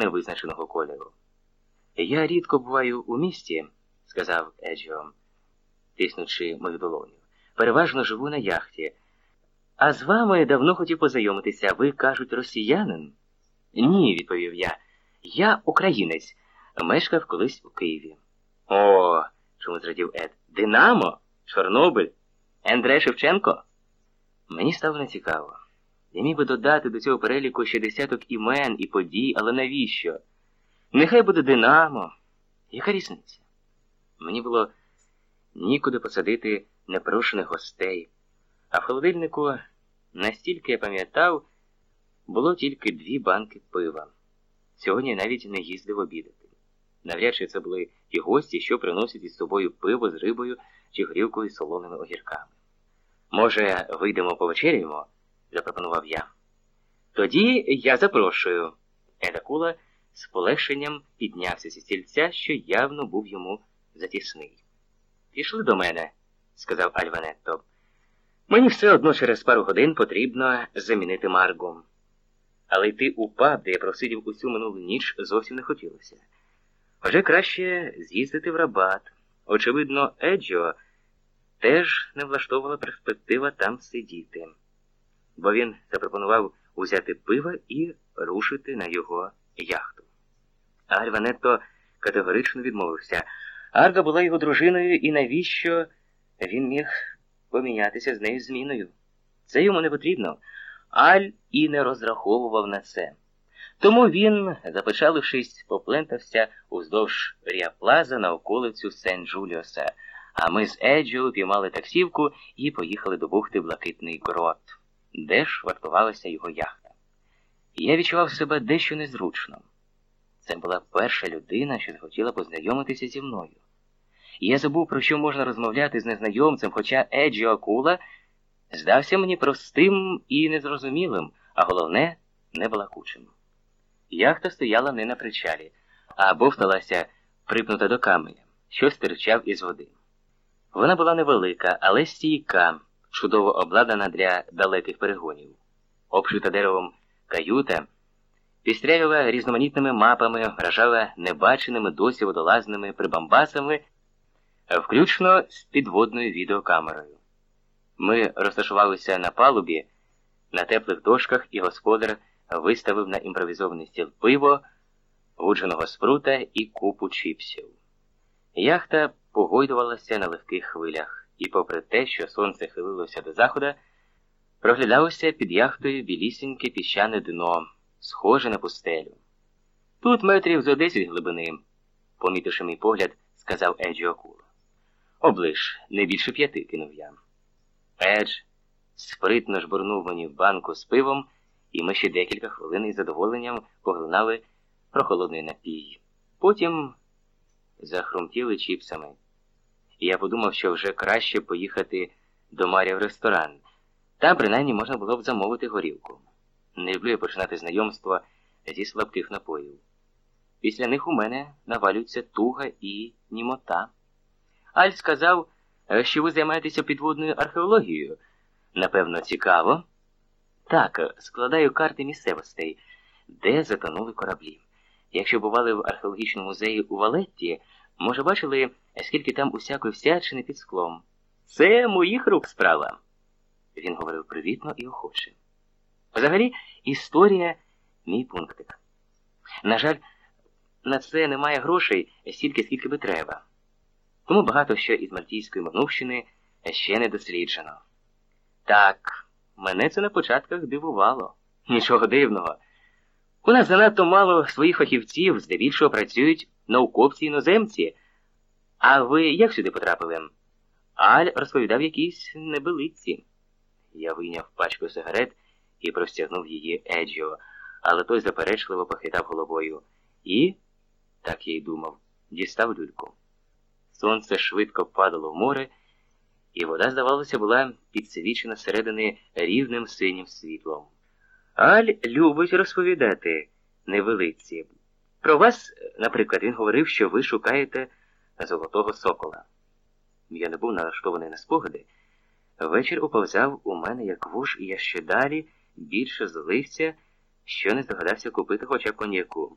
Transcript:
невизначеного кольору. Я рідко буваю у місті, сказав Еджіо, тиснучи мою долоню. Переважно живу на яхті. А з вами давно хотів познайомитися. Ви кажуть, росіянин? Ні, відповів я. Я українець, мешкав колись у Києві. О, чому зрадів Ед. Динамо? Чорнобиль? Ендре Шевченко? Мені стало нецікаво. Я міг би додати до цього переліку ще десяток імен і подій, але навіщо? Нехай буде Динамо. Яка різниця? Мені було нікуди посадити непрошених гостей, а в холодильнику, настільки я пам'ятав, було тільки дві банки пива. Сьогодні я навіть не їздив обідати. Навряд чи це були ті гості, що приносять із собою пиво з рибою чи грілкою з солоними огірками. Може, вийдемо повечеряємо? Запропонував я. Тоді я запрошую. Едакула з полегшенням піднявся зі стільця, що явно був йому затісний. Пішли до мене, сказав Альванетто. Мені все одно через пару годин потрібно замінити Маргу. Але йти у паб, де я просидів усю минулу ніч, зовсім не хотілося. Вже краще з'їздити в рабат. Очевидно, Еджіо теж не влаштовувала перспектива там сидіти, бо він запропонував узяти пиво і рушити на його яхту. Альванетто категорично відмовився. Арга була його дружиною, і навіщо він міг помінятися з нею зміною? Це йому не потрібно. Аль і не розраховував на це. Тому він, запечалившись, поплентався уздовж Ріаплаза на околицю Сен-Джуліоса, а ми з Еджіо піймали таксівку і поїхали до бухти Блакитний Грот, де ж вартувалася його яхта. Я відчував себе дещо незручно. Це була перша людина, що захотіла познайомитися зі мною. Я забув, про що можна розмовляти з незнайомцем, хоча Еджі Акула здався мені простим і незрозумілим, а головне, небалакучим. Яхта стояла не на причалі, а бовталася припнута до каменя, що стирчав із води. Вона була невелика, але стійка, чудово обладнана для далеких перегонів, обшита деревом каюта. Пістрявила різноманітними мапами, вражала небаченими досі водолазними прибамбасами, включно з підводною відеокамерою. Ми розташувалися на палубі, на теплих дошках, і господар виставив на імпровізований стіл пиво, гудженого спрута і купу чіпсів. Яхта погойдувалася на легких хвилях, і, попри те, що сонце хилилося до заходу, проглядалося під яхтою білісіньке піщане дно схоже на пустелю. Тут метрів зо десять глибини, помітивши мій погляд, сказав Еджі Окула. Оближ, не більше п'яти, кинув я. Едж спритно жбурнув мені в банку з пивом, і ми ще декілька хвилин із задоволенням поглинали прохолодний напій. Потім захрумтіли чіпсами. І я подумав, що вже краще поїхати до Марія в ресторан. Там принаймні можна було б замовити горілку. Не люблю я починати знайомство зі слабких напоїв. Після них у мене навалюється туга і німота. Аль сказав, що ви займаєтеся підводною археологією. Напевно, цікаво. Так, складаю карти місцевостей, де затонули кораблі. Якщо бували в археологічному музеї у Валетті, може, бачили, скільки там усякої всячини під склом. Це моїх рук справа. Він говорив привітно і охоче. Взагалі, історія мій пунктик. На жаль, на це немає грошей стільки, скільки би треба. Тому багато що із Мальтійської Минувщини ще не досліджено. Так, мене це на початках дивувало. Нічого дивного. У нас занадто мало своїх фахівців, здебільшого працюють науковці іноземці. А ви як сюди потрапили? Аль розповідав якісь небелиці. Я вийняв пачку сигарет і простягнув її Еджіо, але той заперечливо похитав головою і, так я й думав, дістав люльку. Сонце швидко падало в море, і вода, здавалося, була підсвічена зсередини рівним синім світлом. Аль любить розповідати невелиці. Про вас, наприклад, він говорив, що ви шукаєте золотого сокола. Я не був налаштований на спогади. Вечір уповзав у мене як вуж, і я ще далі більше злився, що не здогадався купити хоча коньяку.